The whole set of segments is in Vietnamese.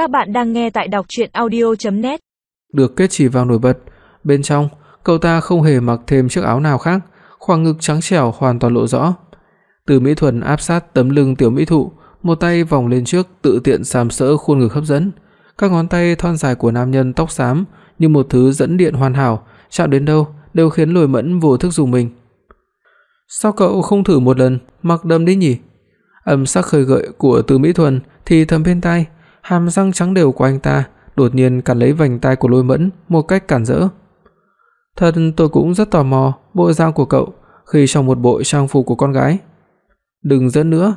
Các bạn đang nghe tại đọc audio net Được kết chỉ vào nổi bật, bên trong, cậu ta không hề mặc thêm chiếc áo nào khác, khoang ngực trắng trẻo hoàn toàn lộ rõ. Từ Mỹ Thuần áp sát tấm lưng tiểu mỹ thụ, một tay vòng lên trước tự tiện sàm sỡ khuôn ngực hấp dẫn. Các ngón tay thon dài của nam nhân tóc xám như một thứ dẫn điện hoàn hảo, chạm đến đâu đều khiến Lôi Mẫn vô thức dùng mình. Sao cậu không thử một lần, mặc đầm đi nhỉ? Âm sắc khơi gợi của Từ Mỹ Thuần thì thầm bên tai, hàm răng trắng đều của anh ta đột nhiên cắn lấy vành tai của Lôi Mẫn một cách cản rỡ. Thật tôi cũng rất tò mò bộ dạng của cậu khi trong một bộ trang phục của con gái. Đừng dẫn nữa.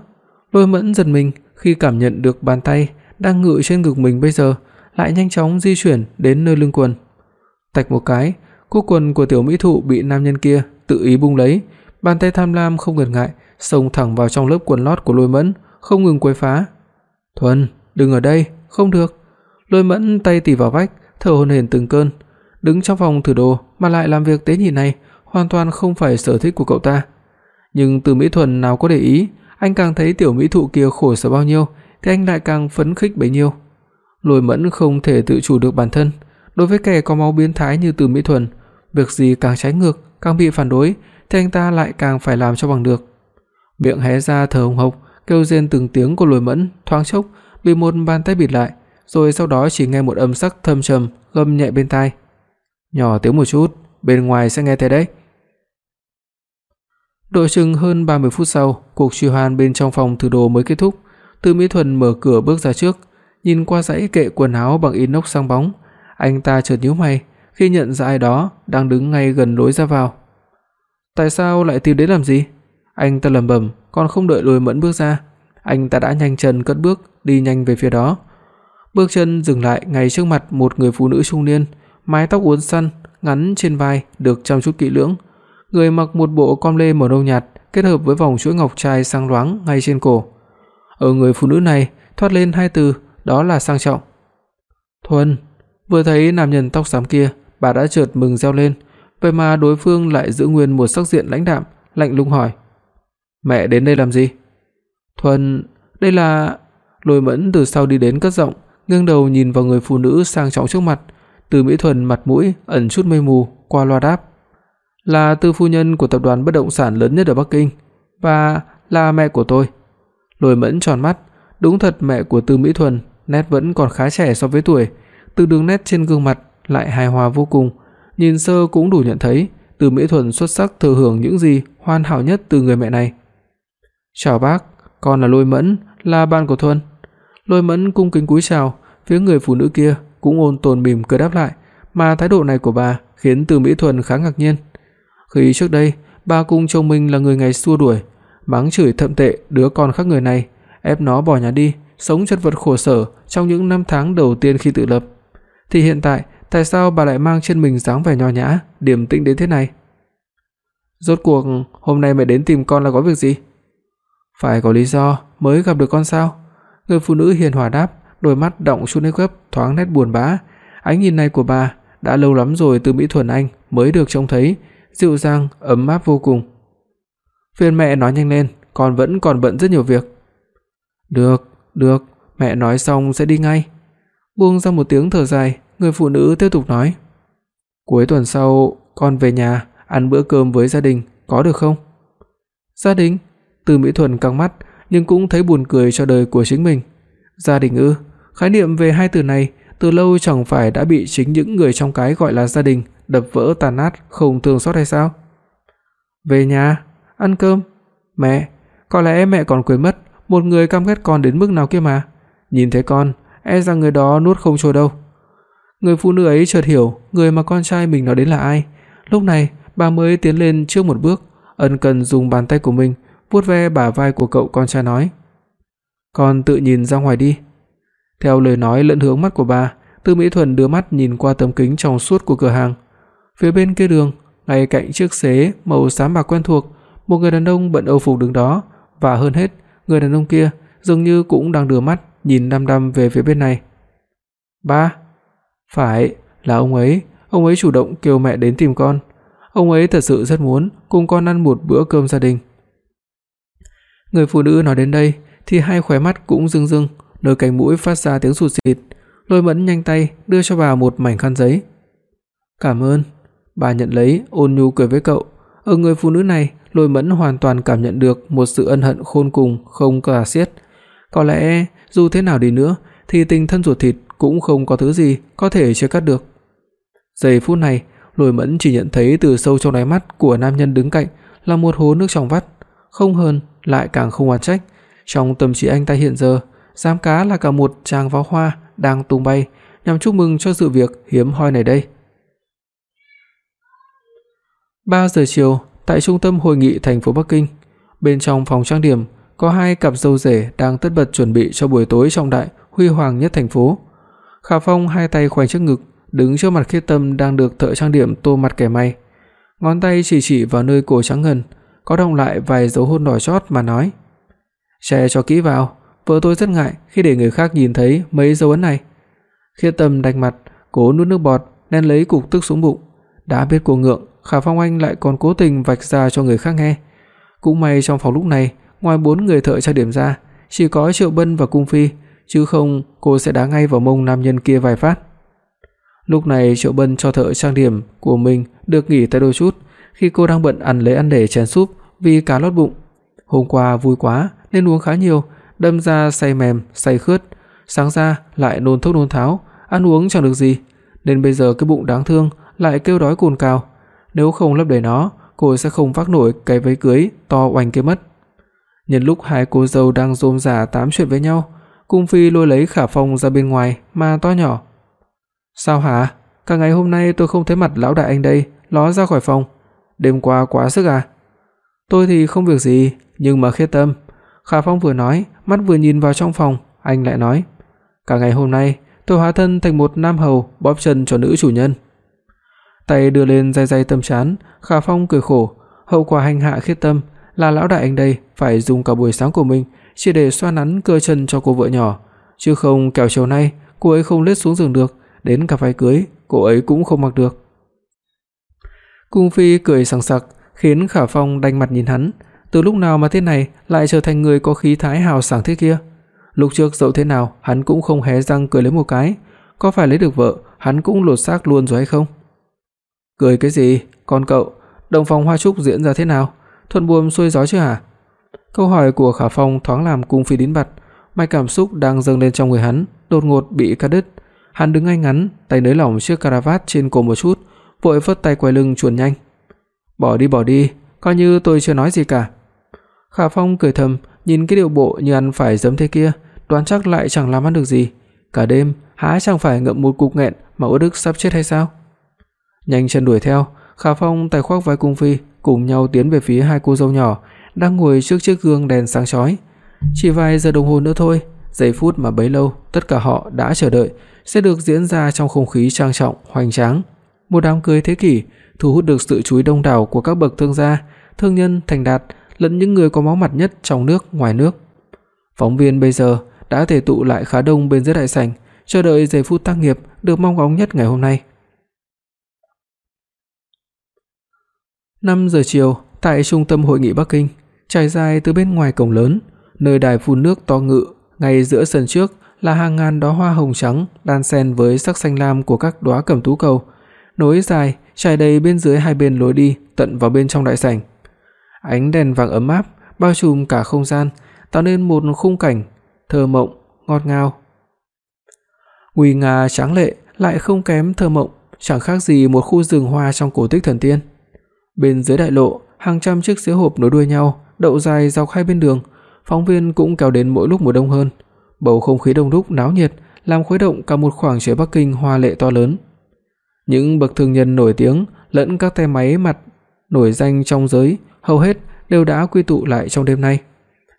Lôi Mẫn giật mình khi cảm nhận được bàn tay đang ngự trên ngực mình bây giờ lại nhanh chóng di chuyển đến nơi lưng quần. Tạch một cái, cúc quần của tiểu mỹ thụ bị nam nhân kia tự ý bung lấy, bàn tay tham lam không ngần ngại xông thẳng vào trong lớp quần lót của Lôi Mẫn, không ngừng quấy phá. "Thuần, đừng ở đây, không được." Lôi Mẫn tay tỉ vào vách, thở hổn hển từng cơn. Đứng trong phòng thử đồ mà lại làm việc tế nhị này, hoàn toàn không phải sở thích của cậu ta. Nhưng Từ Mỹ Thuần nào có để ý, anh càng thấy tiểu mỹ thụ kia khổ sở bao nhiêu thì anh lại càng phấn khích bấy nhiêu. Lôi Mẫn không thể tự chủ được bản thân, đối với kẻ có máu biến thái như Từ Mỹ Thuần, việc gì càng trái ngược, càng bị phản đối thì anh ta lại càng phải làm cho bằng được. Miệng hé ra thở hổn hộc, kêu rên từng tiếng của Lôi Mẫn, thoáng chốc bị một bàn tay bịt lại, rồi sau đó chỉ nghe một âm sắc thâm trầm gầm nhẹ bên tai. "Nhỏ tiếng một chút, bên ngoài sẽ nghe thấy đấy." Độ chừng hơn 30 phút sau, cuộc truy hoan bên trong phòng thư đồ mới kết thúc. Từ Mỹ Thuần mở cửa bước ra trước, nhìn qua dãy kệ quần áo bằng inox sáng bóng, anh ta chợt nhíu mày khi nhận ra ai đó đang đứng ngay gần lối ra vào. Tại sao lại tìm đến làm gì? Anh ta lẩm bẩm, còn không đợi Lôi Mẫn bước ra, anh ta đã nhanh chân cất bước đi nhanh về phía đó. Bước chân dừng lại ngay trước mặt một người phụ nữ trung niên, mái tóc uốn xoăn, ngắn trên vai được chăm chút kỹ lưỡng. Người mặc một bộ com lê màu nâu nhạt kết hợp với vòng chuỗi ngọc trai sáng loáng ngay trên cổ. Ở người phụ nữ này thoát lên hai từ, đó là sang trọng. Thuần, vừa thấy nam nhân tóc xám kia, bà đã chợt mừng reo lên, vậy mà đối phương lại giữ nguyên một sắc diện lãnh đạm, lạnh lùng hỏi: "Mẹ đến đây làm gì?" "Thuần, đây là..." Lôi Mẫn từ sau đi đến cất giọng, ngẩng đầu nhìn vào người phụ nữ sang trọng trước mặt, Từ Mỹ Thuần mặt mũi ẩn chút mây mù, qua loa đáp: "Là tư phu nhân của tập đoàn bất động sản lớn nhất ở Bắc Kinh và là mẹ của tôi." Lôi Mẫn tròn mắt, đúng thật mẹ của Từ Mỹ Thuần, nét vẫn còn khá trẻ so với tuổi, từ đường nét trên gương mặt lại hài hòa vô cùng, nhìn sơ cũng đủ nhận thấy Từ Mỹ Thuần xuất sắc thừa hưởng những gì hoàn hảo nhất từ người mẹ này. "Chào bác, con là Lôi Mẫn, là bạn của Thuần." Lôi Mẫn cung kính cúi chào, phía người phụ nữ kia cũng ôn tồn mỉm cười đáp lại, mà thái độ này của bà khiến Từ Mỹ Thuần khá ngạc nhiên. Khi trước đây, bà cùng chồng mình là người ngày xua đuổi, mắng chửi thậm tệ đứa con khác người này, ép nó bỏ nhà đi, sống chật vật khổ sở trong những năm tháng đầu tiên khi tự lập. Thì hiện tại, tại sao bà lại mang trên mình dáng vẻ nho nhã, điềm tĩnh đến thế này? Rốt cuộc hôm nay mẹ đến tìm con là có việc gì? Phải có lý do mới gặp được con sao? Người phụ nữ hiền hòa đáp, đôi mắt đọng chút nước gấp thoáng nét buồn bã. Ánh nhìn này của bà đã lâu lắm rồi từ Mỹ Thuần Anh mới được trông thấy, dịu dàng, ấm áp vô cùng. Phiền mẹ nói nhanh lên, con vẫn còn bận rất nhiều việc. Được, được, mẹ nói xong sẽ đi ngay. Buông ra một tiếng thở dài, người phụ nữ tiếp tục nói: "Cuối tuần sau con về nhà ăn bữa cơm với gia đình, có được không?" "Gia đình?" Từ Mỹ Thuần căng mắt, nhưng cũng thấy buồn cười cho đời của chính mình. Gia đình ư? Khái niệm về hai từ này từ lâu chẳng phải đã bị chính những người trong cái gọi là gia đình đập vỡ tan nát không thương xót hay sao? Về nhà, ăn cơm. Mẹ, có lẽ mẹ còn quên mất một người căm ghét con đến mức nào kia mà. Nhìn thấy con, e rằng người đó nuốt không trôi đâu. Người phụ nữ ấy chợt hiểu người mà con trai mình nói đến là ai. Lúc này, bà mới tiến lên trước một bước, ân cần dùng bàn tay của mình vuốt ve bả vai của cậu con trai nói: "Con tự nhìn ra ngoài đi." Theo lời nói lẫn hướng mắt của bà, Tư Mỹ Thuần đưa mắt nhìn qua tấm kính trong suốt của cửa hàng. Phía bên kia đường, ngay cạnh chiếc xế màu xám bạc quen thuộc, một người đàn ông bận Âu phục đứng đó, và hơn hết, người đàn ông kia dường như cũng đang đưa mắt nhìn đăm đăm về phía bên này. "Ba." "Phải, là ông ấy, ông ấy chủ động kêu mẹ đến tìm con. Ông ấy thật sự rất muốn cùng con ăn một bữa cơm gia đình." Người phụ nữ nói đến đây thì hai khóe mắt cũng rưng rưng, nơi cánh mũi phát ra tiếng sụt sịt. Lôi Mẫn nhanh tay đưa cho bà một mảnh khăn giấy. "Cảm ơn." Bà nhận lấy, ôn nhu cười với cậu. Ở người phụ nữ này, Lôi Mẫn hoàn toàn cảm nhận được một sự ân hận khôn cùng không cả xiết. Có lẽ dù thế nào đi nữa thì tình thân ruột thịt cũng không có thứ gì có thể chia cắt được. Giây phút này, Lôi Mẫn chỉ nhận thấy từ sâu trong đáy mắt của nam nhân đứng cạnh là một hố nước trong vắt, không hơn lại càng không oán trách. Trong tâm trí anh ta hiện giờ, giám cá là cả một tràng pháo hoa đang tung bay nhằm chúc mừng cho sự việc hiếm hoi này đây. 3 giờ chiều, tại trung tâm hội nghị thành phố Bắc Kinh, bên trong phòng trang điểm có hai cặp dâu rể đang tất bật chuẩn bị cho buổi tối trọng đại huy hoàng nhất thành phố. Khả Phong hai tay khoanh trước ngực, đứng trước mặt Khiết Tâm đang được thợ trang điểm tô mặt kẻ may. Ngón tay chỉ chỉ vào nơi cổ trắng ngần, có đọng lại vài dấu hôn đỏ chót mà nói: "Che cho kỹ vào, vợ tôi rất ngại khi để người khác nhìn thấy mấy dấu ấn này." Khiết Tâm đành mặt, cố nuốt nước bọt, nén lấy cục tức xuống bụng. Đã biết cô ngượng, Khả Phong Anh lại còn cố tình vạch ra cho người khác nghe. Cũng may trong phòng lúc này, ngoài bốn người thợ trang điểm ra, chỉ có Triệu Bân và Cung Phi, chứ không cô sẽ đá ngay vào mông nam nhân kia vài phát. Lúc này Triệu Bân cho thợ trang điểm của mình được nghỉ tay đôi chút, khi cô đang bận ăn lấy ăn để chén súp vì cá lót bụng. Hôm qua vui quá nên uống khá nhiều, đâm ra say mềm, say khướt, sáng ra lại nôn thốc nôn tháo, ăn uống chẳng được gì, nên bây giờ cái bụng đáng thương lại kêu đói cồn cào. Nếu không lấp đầy nó, cô sẽ không vác nổi cái váy cưới to oanh kia mất. Nhân lúc hai cô dâu đang rôm rả tám chuyện với nhau, Cung Phi lôi lấy Khả Phong ra bên ngoài mà to nhỏ. "Sao hả? Cả ngày hôm nay tôi không thấy mặt lão đại anh đây, ló ra khỏi phòng. Đêm qua quá sức à?" "Tôi thì không việc gì, nhưng mà Khiết Tâm." Khả Phong vừa nói, mắt vừa nhìn vào trong phòng, anh lại nói: "Cả ngày hôm nay, tôi hóa thân thành một nam hầu bóp chân cho nữ chủ nhân." Tay đưa lên day day tâm chán, Khả Phong cười khổ, hậu quả hành hạ Khiết Tâm là lão đại anh đây phải dùng cả buổi sáng của mình chỉ để xoa nắn cơ chân cho cô vợ nhỏ, chứ không kẻo chiều nay cô ấy không lết xuống giường được, đến cả váy cưới cô ấy cũng không mặc được. Cung Phi cười sảng sặc, khiến Khả Phong đanh mặt nhìn hắn, từ lúc nào mà thế này lại trở thành người có khí thái hào sảng thế kia? Lúc trước dẫu thế nào, hắn cũng không hé răng cười lấy một cái, có phải lấy được vợ, hắn cũng lột xác luôn rồi hay không? Cười cái gì? Con cậu, đồng phòng hoa trúc diễn ra thế nào? Thuận buồm xuôi gió chứ hả? Câu hỏi của Khả Phong thoáng làm cung phi đính bật, mạch cảm xúc đang dâng lên trong người hắn đột ngột bị cắt đứt. Hắn đứng ngay ngắn, tay nới lỏng chiếc cà vạt trên cổ một chút, vội vất tay quay lưng chuồn nhanh. "Bỏ đi, bỏ đi, coi như tôi chưa nói gì cả." Khả Phong cười thầm, nhìn cái điệu bộ như ăn phải giấm thế kia, đoán chắc lại chẳng làm ăn được gì. Cả đêm, há chẳng phải ngậm một cục nghẹn mà uất ức sắp chết hay sao? Nhanh chân đuổi theo, Khả Phong tay khoác vai cung phi, cùng nhau tiến về phía hai cô dâu nhỏ đang ngồi trước chiếc gương đèn sáng chói. Chỉ vài giờ đồng hồ nữa thôi, giây phút mà bấy lâu tất cả họ đã chờ đợi sẽ được diễn ra trong không khí trang trọng, hoành tráng. Một đám cưới thế kỷ thu hút được sự chú ý đông đảo của các bậc thương gia, thương nhân thành đạt lẫn những người có máu mặt nhất trong nước, ngoài nước. Phóng viên bây giờ đã thể tụ lại khá đông bên dưới đại sảnh, chờ đợi giây phút tác nghiệp được mong ngóng nhất ngày hôm nay. 5 giờ chiều, tại trung tâm hội nghị Bắc Kinh, trải dài từ bên ngoài cổng lớn, nơi đài phun nước to ngự, ngay giữa sân trước là hàng ngàn đóa hoa hồng trắng đan xen với sắc xanh lam của các đóa cẩm tú cầu, nối dài trải đầy bên dưới hai bên lối đi tận vào bên trong đại sảnh. Ánh đèn vàng ấm áp bao trùm cả không gian, tạo nên một khung cảnh thơ mộng, ngọt ngào. Nguy nga tráng lệ lại không kém thơ mộng, chẳng khác gì một khu rừng hoa trong cổ tích thần tiên. Bên dưới đại lộ, hàng trăm chiếc xe hộp nối đuôi nhau, đậu dài dọc hai bên đường, phóng viên cũng kéo đến mỗi lúc một đông hơn. Bầu không khí đông đúc náo nhiệt làm khuấy động cả một khoảng trời Bắc Kinh hoa lệ to lớn. Những bậc thương nhân nổi tiếng lẫn các tay máy mặt nổi danh trong giới hầu hết đều đã quy tụ lại trong đêm nay.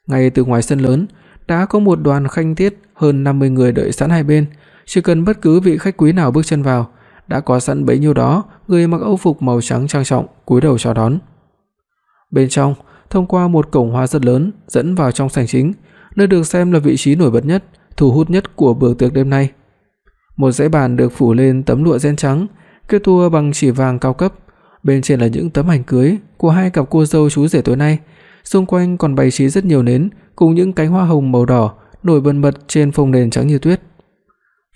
Ngay từ ngoài sân lớn đã có một đoàn khanh thiết hơn 50 người đợi sẵn hai bên, chỉ cần bất cứ vị khách quý nào bước chân vào, đã có sẵn bấy nhiêu đó người mặc âu phục màu trắng trang trọng cúi đầu chào đón. Bên trong, thông qua một cổng hoa rất lớn dẫn vào trong sảnh chính, nơi được xem là vị trí nổi bật nhất, thu hút nhất của bữa tiệc đêm nay. Một dãy bàn được phủ lên tấm lụa ren trắng, kết tua bằng chỉ vàng cao cấp, bên trên là những tấm ảnh cưới của hai cặp cô dâu chú rể tối nay, xung quanh còn bày trí rất nhiều nến cùng những cánh hoa hồng màu đỏ nổi bần bật trên phông nền trắng như tuyết.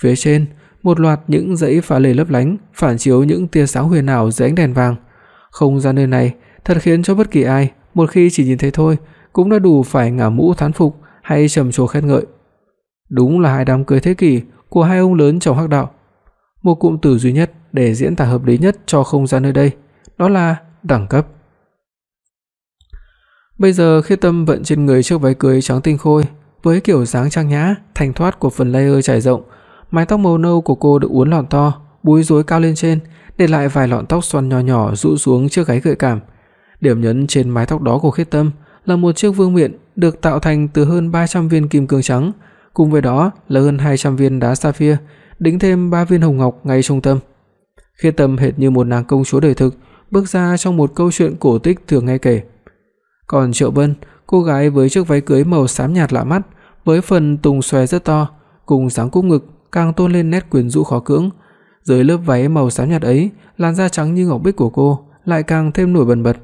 Phía trên, một loạt những dãy pha lê lấp lánh, phản chiếu những tia sáng huyền ảo dưới ánh đèn vàng. Không gian nơi này thật khiến cho bất kỳ ai, một khi chỉ nhìn thấy thôi, cũng đã đủ phải ngả mũ thán phục hay trầm trồ khen ngợi. Đúng là hai đám cưới thế kỷ của hai ông lớn trong hắc đạo. Một cụm từ duy nhất để diễn tả hợp lý nhất cho không gian nơi đây, đó là đẳng cấp. Bây giờ khi Tâm vận trên người chiếc váy cưới trắng tinh khôi, với kiểu dáng trang nhã, thanh thoát của phần layer trải rộng, mái tóc màu nâu của cô được uốn lọn to, búi rối cao lên trên, để lại vài lọn tóc xoăn nhỏ nhỏ rũ xuống trước gáy gợi cảm. Điểm nhấn trên mái tóc đó của Khiết Tâm là một chiếc vương miện được tạo thành từ hơn 300 viên kim cương trắng, cùng với đó là hơn 200 viên đá sapphire, đính thêm 3 viên hồng ngọc ngay trung tâm. Khiết Tâm hệt như một nàng công chúa đời thực, bước ra trong một câu chuyện cổ tích thường nghe kể. Còn Triệu Vân, cô gái với chiếc váy cưới màu xám nhạt lạ mắt, với phần tùng xòe rất to, cùng dáng cúc ngực càng tôn lên nét quyến rũ khó cưỡng. Dưới lớp váy màu xám nhạt ấy, làn da trắng như ngọc bích của cô lại càng thêm nổi bần bật.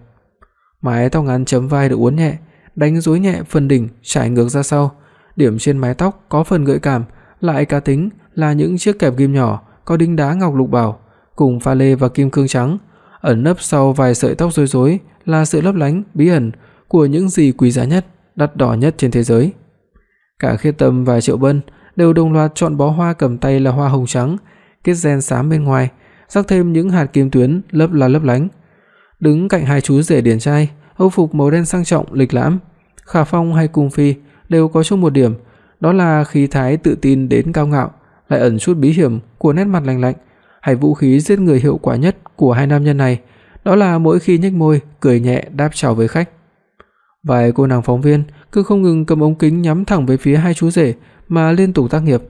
Mái tóc ngắn chấm vai được uốn nhẹ, đánh rối nhẹ phần đỉnh trải ngược ra sau, điểm trên mái tóc có phần gợi cảm, lại cá tính là những chiếc kẹp kim nhỏ có đính đá ngọc lục bảo, cùng pha lê và kim cương trắng, ẩn nấp sau vài sợi tóc rối rối là sự lấp lánh bí ẩn của những gì quý giá nhất, đắt đỏ nhất trên thế giới. Cả Khiết Tâm và Triệu Bân đều đồng loạt chọn bó hoa cầm tay là hoa hồng trắng, kết ren xám bên ngoài, rắc thêm những hạt kim tuyến lấp la lấp lánh. Đứng cạnh hai chú rể điển trai, Âu phục màu đen sang trọng lịch lãm, Khả Phong hay Cung Phi đều có chung một điểm, đó là khí thái tự tin đến cao ngạo, lại ẩn chút bí hiểm của nét mặt lạnh lạnh, hay vũ khí giết người hiệu quả nhất của hai nam nhân này, đó là mỗi khi nhếch môi, cười nhẹ đáp chào với khách. Vài cô nàng phóng viên cứ không ngừng cầm ống kính nhắm thẳng về phía hai chú rể mà liên tục tác nghiệp.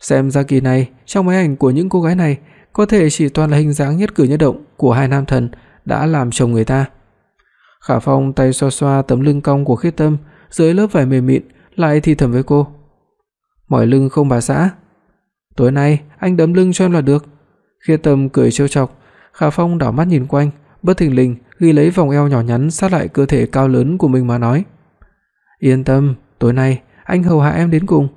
Xem ra kỳ này, trong máy ảnh của những cô gái này có thể chỉ toàn là hình dáng nhất cử nhất động của hai nam thần đã làm chồng người ta. Khả Phong tay xoa xoa tấm lưng cong của Khiết Tâm, dưới lớp vải mềm mịn, lại thì thầm với cô. "Mỏi lưng không bà xã? Tối nay anh đấm lưng cho em là được." Khiết Tâm cười trêu chọc, Khả Phong đảo mắt nhìn quanh, bất thình lình ghi lấy vòng eo nhỏ nhắn sát lại cơ thể cao lớn của mình mà nói: "Yên tâm, tối nay anh hầu hạ em đến cùng."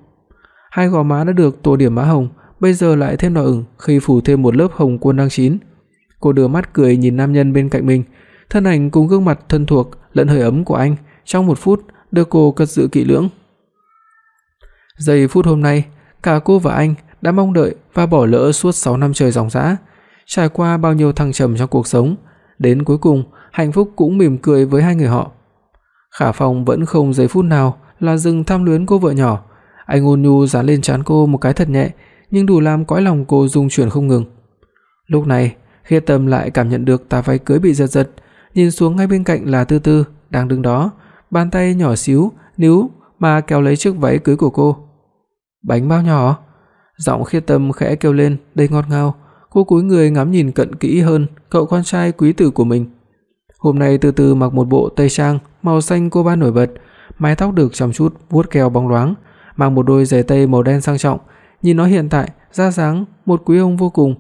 Hai gò má đã được tô điểm má hồng, bây giờ lại thêm đỏ ửng khi phủ thêm một lớp hồng quân đang chín. Cô đưa mắt cười nhìn nam nhân bên cạnh mình, thân ảnh cùng gương mặt thân thuộc lẫn hơi ấm của anh trong một phút được cô cất giữ kỹ lưỡng. Giây phút hôm nay, cả cô và anh đã mong đợi và bỏ lỡ suốt 6 năm trời dòng dã, trải qua bao nhiêu thăng trầm trong cuộc sống, đến cuối cùng, hạnh phúc cũng mỉm cười với hai người họ. Khả Phong vẫn không giây phút nào là dừng tham luyến cô vợ nhỏ, anh ôn nhu dán lên trán cô một cái thật nhẹ, nhưng đủ làm cõi lòng cô rung chuyển không ngừng. Lúc này, Khê Tâm lại cảm nhận được tà váy cưới bị giật giật, nhìn xuống ngay bên cạnh là Tư Tư đang đứng đó, bàn tay nhỏ xíu níu mà kéo lấy chiếc váy cưới của cô. "Bánh bao nhỏ?" Giọng Khiết Tâm khẽ kêu lên, đầy ngọt ngào, cô cúi người ngắm nhìn cận kỹ hơn cậu con trai quý tử của mình. Hôm nay từ từ mặc một bộ tây trang màu xanh cô ba nổi bật, mái tóc được chăm chút vuốt keo bóng loáng, mặc một đôi giày tây màu đen sang trọng, nhìn nó hiện tại ra dáng một quý ông vô cùng.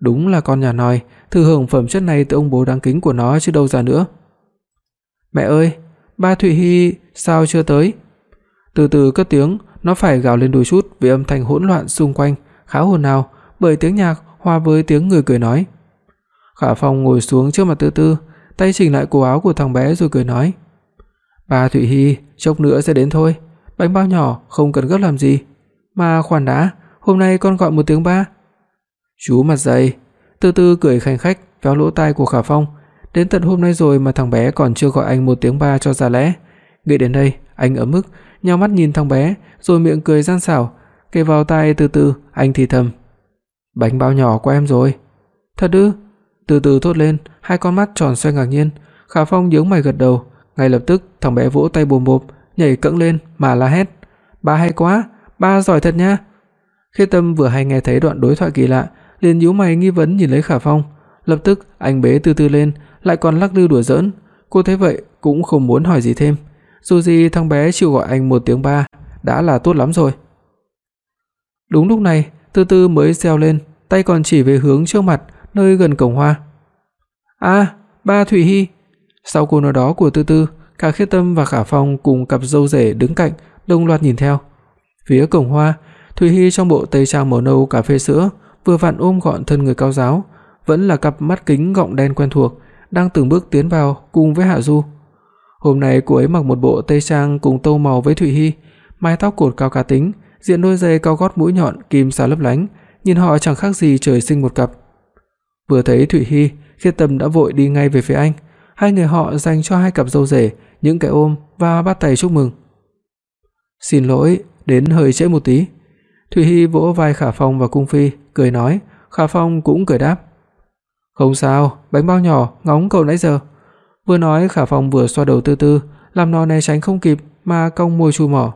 Đúng là con nhà nòi, thừa hưởng phẩm chất này từ ông bố đáng kính của nó chứ đâu ra nữa. Mẹ ơi, ba Thụy Hi sao chưa tới? Từ từ cất tiếng, nó phải gào lên đôi chút vì âm thanh hỗn loạn xung quanh, khá ồn ào bởi tiếng nhạc hòa với tiếng người cười nói. Khả Phong ngồi xuống trước mặt Tư Tư, tay chỉnh lại cổ áo của thằng bé rồi cười nói: "Ba Thụy Hi, chốc nữa sẽ đến thôi, bánh bao nhỏ không cần gấp làm gì, mà khoan đã, hôm nay con gọi một tiếng ba." Chú mặt dày, từ từ cười khanh khách véo lỗ tai của Khả Phong, đến tận hôm nay rồi mà thằng bé còn chưa gọi anh một tiếng ba cho ra lẽ. Nghĩ đến đây, anh ấm ức, nhíu mắt nhìn thằng bé, rồi miệng cười gian xảo, kề vào tai từ từ, anh thì thầm: "Bánh bao nhỏ của em rồi." "Thật ư?" Từ từ thốt lên, hai con mắt tròn xoe ngạc nhiên. Khả Phong nhướng mày gật đầu, ngay lập tức thằng bé vỗ tay bùm bộp, nhảy cẫng lên mà la hét: "Ba hay quá, ba giỏi thật nha." Khi Tâm vừa hay nghe thấy đoạn đối thoại kỳ lạ, liền nhíu mày nghi vấn nhìn lấy Khả Phong, lập tức anh bế từ từ lên, lại còn lắc lư đùa giỡn. Cô thấy vậy cũng không muốn hỏi gì thêm, dù gì thằng bé chịu gọi anh một tiếng ba đã là tốt lắm rồi. Đúng lúc này, Tư Tư mới reo lên, tay còn chỉ về hướng trước mặt, nơi gần cổng hoa. "A, ba Thủy Hi." Sau câu nói đó của Tư Tư, cả Khiết Tâm và Khả Phong cùng cặp dâu rể đứng cạnh, đồng loạt nhìn theo. Phía cổng hoa, Thủy Hi trong bộ tây trang màu nâu cà phê sữa, vừa vặn ôm gọn thân người cao giáo, vẫn là cặp mắt kính gọng đen quen thuộc, đang từng bước tiến vào cùng với Hạ Du. Hôm nay cô ấy mặc một bộ tây trang cùng tông màu với Thủy Hi, mái tóc cột cao cá tính, diện đôi giày cao gót mũi nhọn kim sa lấp lánh, nhìn họ chẳng khác gì trời sinh một cặp. Vừa thấy Thủy Hi, Khiết Tâm đã vội đi ngay về phía anh, hai người họ dành cho hai cặp dâu rể những cái ôm và bắt tay chúc mừng. "Xin lỗi, đến hơi trễ một tí." Thủy Hi vỗ vai Khả Phong và Cung Phi, cười nói, Khả Phong cũng cười đáp. "Không sao, bánh bao nhỏ ngóng cậu nãy giờ." Vừa nói Khả Phong vừa xoa đầu tư tư, làm nó né tránh không kịp mà cong môi chu mỏ.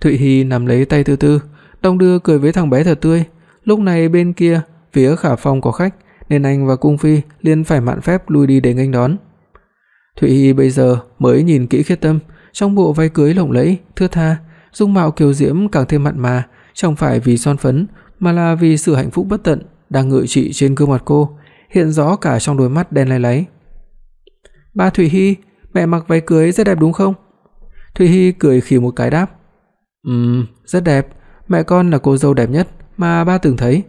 Thụy Hi nắm lấy tay Tư Tư, đồng đưa cười với thằng bé thật tươi. Lúc này bên kia, phía Khả Phong có khách, nên anh và cung phi liền phải mạn phép lui đi để nghênh đón. Thụy Hi bây giờ mới nhìn kỹ Khiết Tâm, trong bộ váy cưới lộng lẫy, thướt tha, dung mạo kiều diễm càng thêm mặn mà, chẳng phải vì son phấn, mà là vì sự hạnh phúc bất tận đang ngự trị trên gương mặt cô, hiện rõ cả trong đôi mắt đen láy láy. "Ba Thủy Hi, mẹ mặc váy cưới rất đẹp đúng không?" Thủy Hi cười khì một cái đáp. "Ừm, rất đẹp, mẹ con là cô dâu đẹp nhất mà ba từng thấy."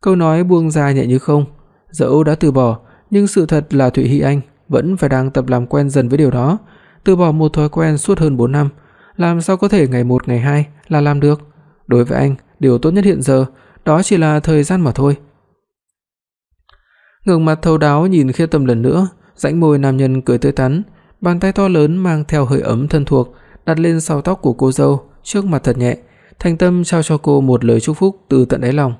Câu nói buông ra nhẹ như không, dẫu đã từ bỏ, nhưng sự thật là Thụy Hi Anh vẫn phải đang tập làm quen dần với điều đó, từ bỏ một thói quen suốt hơn 4 năm, làm sao có thể ngày một ngày hai là làm được. Đối với anh, điều tốt nhất hiện giờ đó chỉ là thời gian mà thôi. Ngẩng mặt thấu đáo nhìn Khê Tâm lần nữa, rãnh môi nam nhân cười tươi tắn, bàn tay to lớn mang theo hơi ấm thân thuộc đặt lên sau tóc của cô dâu, trước mặt thật nhẹ, thành tâm trao cho cô một lời chúc phúc từ tận đáy lòng.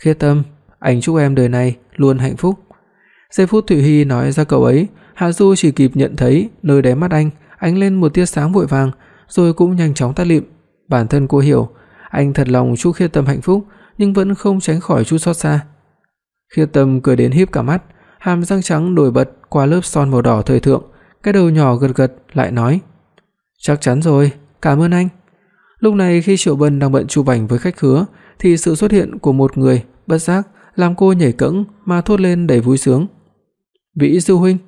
"Khiết Tâm, anh chúc em đời này luôn hạnh phúc." Giây phút Thủy Hi nói ra câu ấy, Hạ Du chỉ kịp nhận thấy nơi đáy mắt anh ánh lên một tia sáng vội vàng, rồi cũng nhanh chóng tắt lịm. Bản thân cô hiểu, anh thật lòng chúc Khiết Tâm hạnh phúc, nhưng vẫn không tránh khỏi chút xót xa. Khiết Tâm cười đến híp cả mắt, hàm răng trắng nổi bật qua lớp son màu đỏ thời thượng, cái đầu nhỏ gật gật lại nói: "Chắc chắn rồi, cảm ơn anh." Lúc này khi Triệu Bân đang bận chụp ảnh với khách khứa, thì sự xuất hiện của một người bất giác làm cô nhảy cẫng mà thốt lên đầy vui sướng. "Vĩ sư huynh."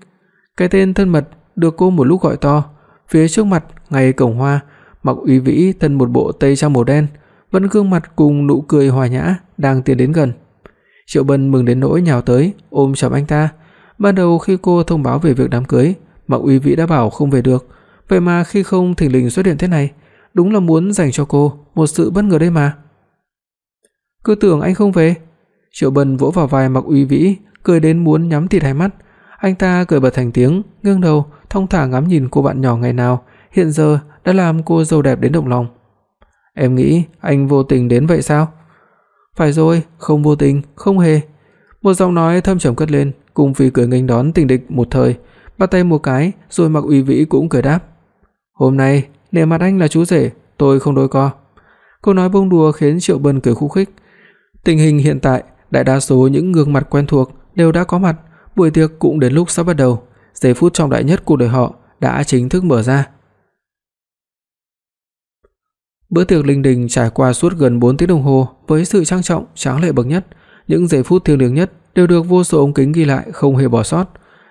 Cái tên thân mật được cô một lúc gọi to, phía trước mặt ngay cổng hoa, Mặc Uy Vĩ thân một bộ tây trang màu đen, vẫn gương mặt cùng nụ cười hòa nhã đang tiến đến gần. Triệu Bân mừng đến nỗi nhào tới ôm chầm anh ta. Ban đầu khi cô thông báo về việc đám cưới, Mặc Uy Vĩ đã bảo không về được, vậy mà khi không thình lình xuất hiện thế này, đúng là muốn dành cho cô một sự bất ngờ đây mà. Cứ tưởng anh không về. Triệu Bân vỗ vào vai Mặc Uy Vĩ, cười đến muốn nhắm thịt hai mắt. Anh ta cười bật thành tiếng, ngước đầu, thong thả ngắm nhìn cô bạn nhỏ ngày nào, hiện giờ đã làm cô dâu đẹp đến động lòng. Em nghĩ anh vô tình đến vậy sao? Phải rồi, không vô tình, không hề. Một giọng nói thâm trầm cất lên, cùng phi cười nghênh đón tình địch một thời, bắt tay một cái, rồi Mặc Uy Vĩ cũng cười đáp. "Hôm nay, nể mặt anh là chú rể, tôi không đối co." Câu nói bông đùa khiến Triệu Bân cười khúc khích. Tình hình hiện tại, đại đa số những gương mặt quen thuộc đều đã có mặt, buổi tiệc cũng đến lúc sắp bắt đầu, giây phút trọng đại nhất của đời họ đã chính thức mở ra. Bữa tiệc linh đình trải qua suốt gần 4 tiếng đồng hồ với sự trang trọng, tráng lệ bậc nhất, những giây phút thiêng liêng nhất đều được vô số ống kính ghi lại không hề bỏ sót.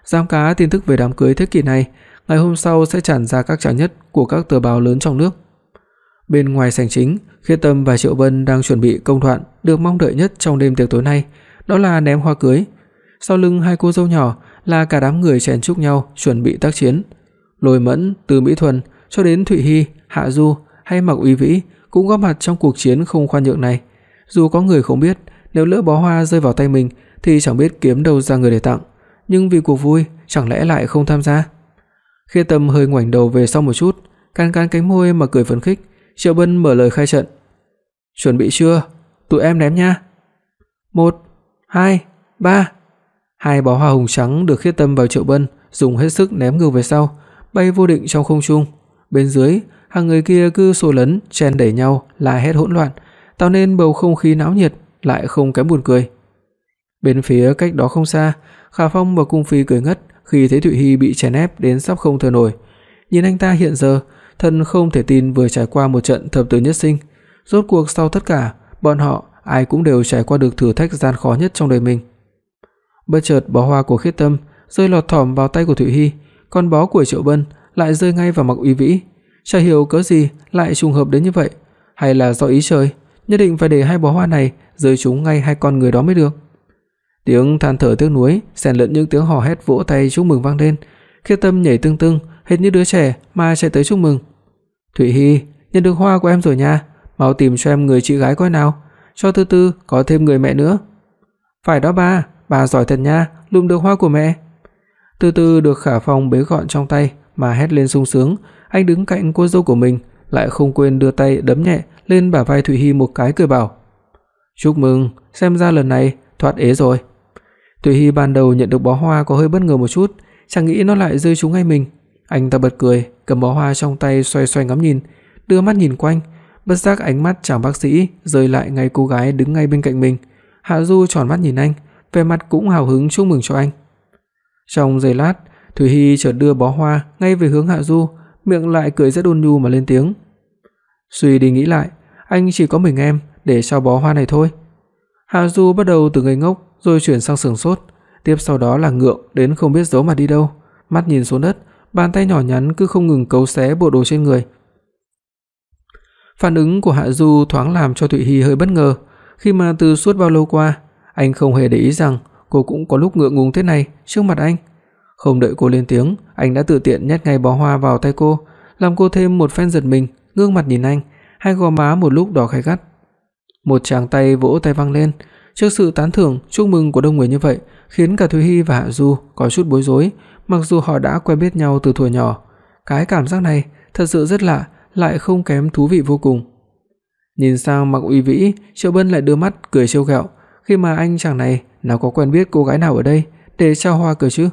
Giám cá tin tức về đám cưới thế kỷ này, ngày hôm sau sẽ tràn ra các trang nhất của các tờ báo lớn trong nước. Bên ngoài sảnh chính, Khiết Tâm và Triệu Vân đang chuẩn bị công đoạn được mong đợi nhất trong đêm tiệc tối nay, đó là ném hoa cưới. Sau lưng hai cô dâu nhỏ là cả đám người chen chúc nhau chuẩn bị tác chiến. Lôi Mẫn, Từ Mỹ Thuần cho đến Thụy Hi, Hạ Du hay Mạc Uy Vĩ cũng góp mặt trong cuộc chiến không khoan nhượng này. Dù có người không biết, nếu lỡ bó hoa rơi vào tay mình thì chẳng biết kiếm đâu ra người để tặng, nhưng vì cuộc vui, chẳng lẽ lại không tham gia? Khi Tâm hơi ngoảnh đầu về sau một chút, cắn cắn cánh môi mà cười phấn khích, Triệu Bân mở lời khai trận. "Chuẩn bị chưa? Tụi em ném nha." một, hai, ba. Hai bó hoa hồng trắng được Khiết Tâm vào Triệu Bân dùng hết sức ném ngược về sau, bay vô định trong không trung. Bên dưới, hàng người kia cứ xô lấn, chen đẩy nhau, la hét hỗn loạn, tạo nên bầu không khí náo nhiệt lại không kém buồn cười. Bên phía cách đó không xa, Khả Phong và Cung Phi cười ngất khi thấy Thụy Hi bị chèn ép đến sắp không thở nổi. Nhìn anh ta hiện giờ, thân không thể tin vừa trải qua một trận thập tử nhất sinh, rốt cuộc sau tất cả, bọn họ ai cũng đều trải qua được thử thách gian khó nhất trong đời mình. Bất chợt bó hoa của Khiết Tâm rơi lọt thỏm vào tay của Thụy Hi, còn bó của Triệu Bân lại rơi ngay vào mặc Uy Vĩ. Chả hiểu cớ gì lại trùng hợp đến như vậy, hay là do ý trời, nhất định phải để hai bó hoa này rơi trúng ngay hai con người đó mới được. Tiếng than thở tiếc nuối xen lẫn những tiếng hò hét vỗ tay chúc mừng vang lên, Khiết Tâm nhảy tưng tưng, hệt như đứa trẻ mà chạy tới chúc mừng. "Thụy Hi, nhận được hoa của em rồi nha, mau tìm cho em người chị gái coi nào, cho Tư Tư có thêm người mẹ nữa." "Phải đó ba, bà giỏi thật nha, lụm được hoa của mẹ." Tư Tư được Khả Phong bế gọn trong tay mà hét lên sung sướng, anh đứng cạnh cô dâu của mình, lại không quên đưa tay đấm nhẹ lên bả vai Thụy Hi một cái cười bảo: "Chúc mừng, xem ra lần này thoát ế rồi." Thụy Hi ban đầu nhận được bó hoa có hơi bất ngờ một chút, chẳng nghĩ nó lại rơi trúng ngay mình. Anh ta bật cười, cầm bó hoa trong tay xoay xoay ngắm nhìn, đưa mắt nhìn quanh, bất giác ánh mắt chàng bác sĩ rơi lại ngay cô gái đứng ngay bên cạnh mình. Hạ Du tròn mắt nhìn anh, vẻ mặt cũng hào hứng chúc mừng cho anh. Trong giây lát, Thủy Hi chợt đưa bó hoa ngay về hướng Hạ Du, miệng lại cười rất ôn nhu mà lên tiếng. Suy đi nghĩ lại, anh chỉ có mình em để sao bó hoa này thôi. Hạ Du bắt đầu từ ngây ngốc rồi chuyển sang sững sốt, tiếp sau đó là ngượng đến không biết giấu mặt đi đâu, mắt nhìn xuống đất, bàn tay nhỏ nhắn cứ không ngừng cấu xé bộ đồ trên người. Phản ứng của Hạ Du thoáng làm cho Thụy Hi hơi bất ngờ, khi mà từ suốt bao lâu qua, anh không hề để ý rằng cô cũng có lúc ngượng ngùng thế này trước mặt anh. Không đợi cô lên tiếng, anh đã tự tiện nhét ngay bó hoa vào tay cô, làm cô thêm một phen giật mình, ngước mặt nhìn anh, hai gò má một lúc đỏ khai gắt. Một tràng tay vỗ tay vang lên, trước sự tán thưởng, chúc mừng của đông người như vậy, khiến cả Thúy Hi và Hạ Du có chút bối rối, mặc dù họ đã quen biết nhau từ thuở nhỏ. Cái cảm giác này thật sự rất lạ, lại không kém thú vị vô cùng. Nhìn sang Mạc Uy Vĩ, Triệu Bân lại đưa mắt cười trêu ghẹo, khi mà anh chàng này nào có quen biết cô gái nào ở đây để trao hoa cơ chứ.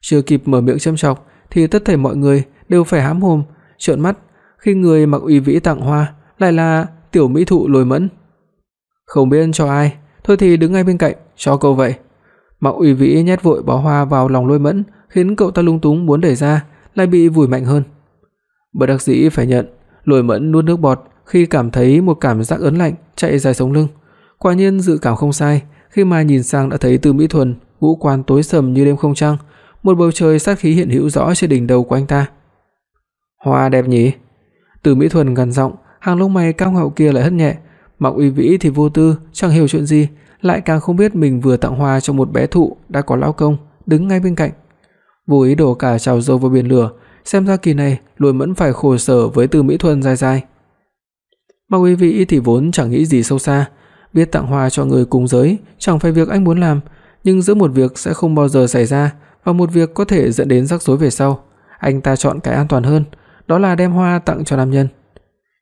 Chưa kịp mở miệng châm chọc thì tất thảy mọi người đều phải há mồm, trợn mắt khi người mặc Uy Vĩ tặng hoa lại là tiểu mỹ thụ Lôi Mẫn. Không biết cho ai, thôi thì đứng ngay bên cạnh cho cậu vậy. mặc Uy Vĩ nhét vội bó hoa vào lòng Lôi Mẫn, khiến cậu ta lung túng muốn đẩy ra, lại bị vùi mạnh hơn. Bất đắc dĩ phải nhận, Lôi Mẫn nuốt nước bọt khi cảm thấy một cảm giác ớn lạnh chạy dài sống lưng. Quả nhiên dự cảm không sai, khi mà nhìn sang đã thấy tư Mỹ Thuần, ngũ quan tối sầm như đêm không trăng, một bầu trời sát khí hiện hữu rõ trên đỉnh đầu của anh ta. "Hoa đẹp nhỉ?" Từ Mỹ Thuần gần giọng, hàng lông mày cao ngạo kia lại hất nhẹ, Mạc Uy Vĩ thì vô tư, chẳng hiểu chuyện gì, lại càng không biết mình vừa tặng hoa cho một bé thụ đã có lão công đứng ngay bên cạnh. Vô ý đổ cả trào dầu vào biển lửa, xem ra kỳ này luôn Mẫn phải khổ sở với Từ Mỹ Thuần dài dài. Mạc Uy Vĩ thì vốn chẳng nghĩ gì sâu xa, biết tặng hoa cho người cùng giới chẳng phải việc anh muốn làm, nhưng giữa một việc sẽ không bao giờ xảy ra và một việc có thể dẫn đến rắc rối về sau, anh ta chọn cái an toàn hơn, đó là đem hoa tặng cho nam nhân.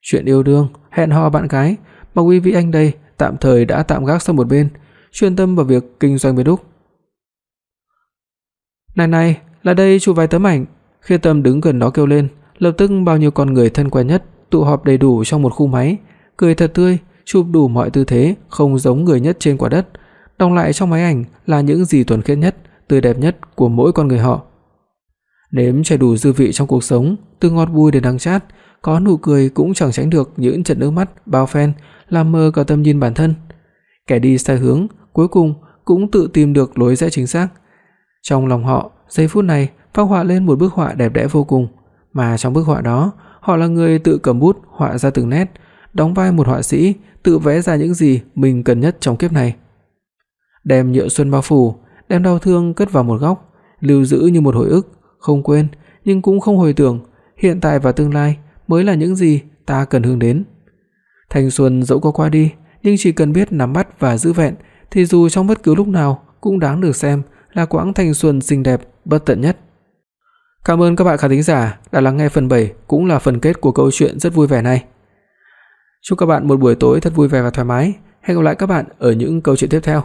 Chuyện yêu đương, hẹn hò bạn gái, mà Uy vị anh đây tạm thời đã tạm gác sang một bên, chuyên tâm vào việc kinh doanh bên Úc. "Này này, là đây chụp vài tấm ảnh." Khi Tâm đứng gần đó kêu lên, lập tức bao nhiêu con người thân quen nhất tụ họp đầy đủ trong một khu máy, cười thật tươi, chụp đủ mọi tư thế, không giống người nhất trên quả đất. Đồng lại trong máy ảnh là những gì thuần khiết nhất, tươi đẹp nhất của mỗi con người họ. Nếm trải đủ dư vị trong cuộc sống, từ ngọt bùi đến đắng chát, có nụ cười cũng chẳng tránh được những trận nước mắt bao phen làm mờ cả tầm nhìn bản thân. Kẻ đi sai hướng, cuối cùng cũng tự tìm được lối rẽ chính xác. Trong lòng họ, giây phút này phác họa lên một bức họa đẹp đẽ vô cùng, mà trong bức họa đó, họ là người tự cầm bút họa ra từng nét, đóng vai một họa sĩ, tự vẽ ra những gì mình cần nhất trong kiếp này. Đem nhựa xuân bao phủ, đem đau thương cất vào một góc, lưu giữ như một hồi ức, không quên nhưng cũng không hồi tưởng, hiện tại và tương lai mới là những gì ta cần hướng đến. Thanh xuân dẫu có qua đi, nhưng chỉ cần biết nắm bắt và giữ vẹn thì dù trong bất cứ lúc nào cũng đáng được xem là quãng thanh xuân xinh đẹp bất tận nhất. Cảm ơn các bạn khán thính giả đã lắng nghe phần 7 cũng là phần kết của câu chuyện rất vui vẻ này. Chúc các bạn một buổi tối thật vui vẻ và thoải mái. Hẹn gặp lại các bạn ở những câu chuyện tiếp theo.